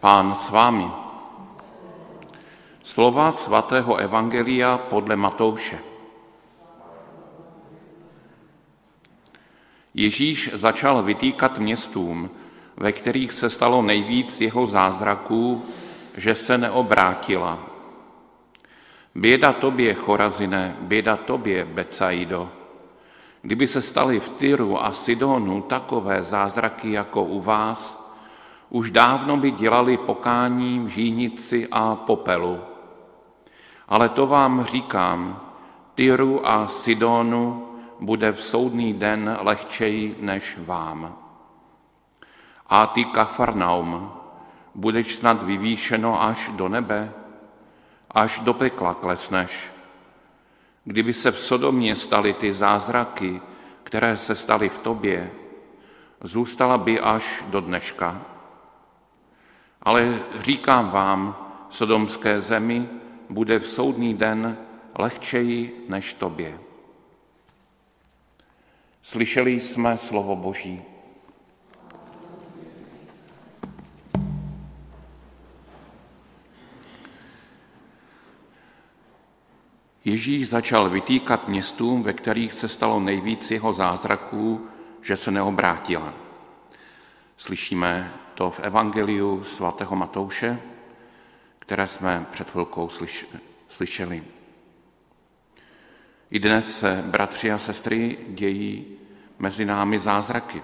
Pán s vámi. Slova svatého Evangelia podle Matouše. Ježíš začal vytýkat městům, ve kterých se stalo nejvíc jeho zázraků, že se neobrátila. Běda tobě, Chorazine, běda tobě, Becaido. Kdyby se staly v Tyru a Sidonu takové zázraky jako u vás, už dávno by dělali pokání v žínici a popelu. Ale to vám říkám, Tyru a Sidonu bude v soudný den lehčej než vám. A ty, Kafarnaum, budeš snad vyvýšeno až do nebe, až do pekla klesneš. Kdyby se v Sodomě staly ty zázraky, které se staly v tobě, zůstala by až do dneška. Ale říkám vám, sodomské zemi bude v soudný den lehčeji než tobě. Slyšeli jsme slovo Boží. Ježíš začal vytýkat městům, ve kterých se stalo nejvíc jeho zázraků, že se neobrátila. Slyšíme to v Evangeliu svatého Matouše, které jsme před chvilkou slyšeli. I dnes se, bratři a sestry, dějí mezi námi zázraky.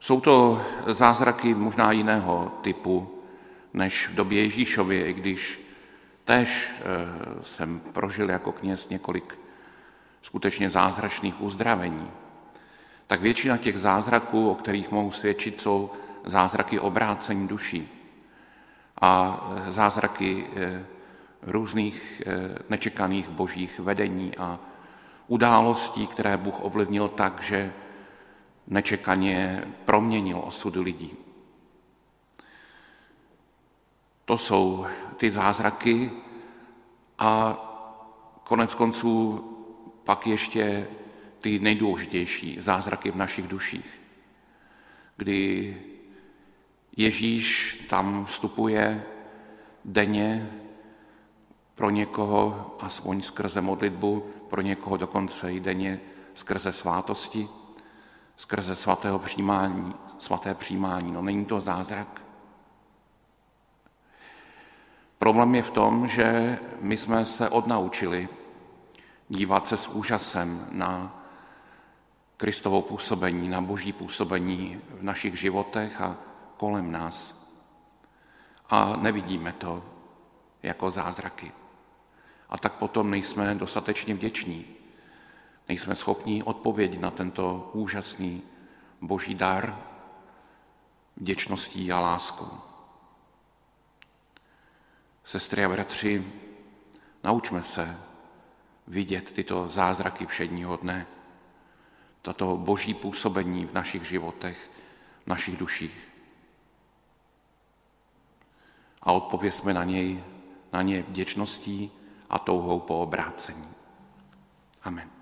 Jsou to zázraky možná jiného typu než v době Ježíšově, i když Tež eh, jsem prožil jako kněz několik skutečně zázračných uzdravení. Tak většina těch zázraků, o kterých mohu svědčit, jsou zázraky obrácení duší a eh, zázraky eh, různých nečekaných božích vedení a událostí, které Bůh ovlivnil tak, že nečekaně proměnil osud lidí. To jsou ty zázraky a konec konců pak ještě ty nejdůležitější zázraky v našich duších, kdy Ježíš tam vstupuje denně pro někoho aspoň skrze modlitbu, pro někoho dokonce i denně skrze svátosti, skrze svatého přijímání, svaté přijímání. No není to zázrak, Problém je v tom, že my jsme se odnaučili dívat se s úžasem na Kristovo působení, na boží působení v našich životech a kolem nás. A nevidíme to jako zázraky. A tak potom nejsme dostatečně vděční. Nejsme schopni odpovědět na tento úžasný boží dar vděčností a láskou. Sestry a bratři, naučme se vidět tyto zázraky všedního dne, toto boží působení v našich životech, v našich duších. A odpověsme na něj, na ně vděčností a touhou po obrácení. Amen.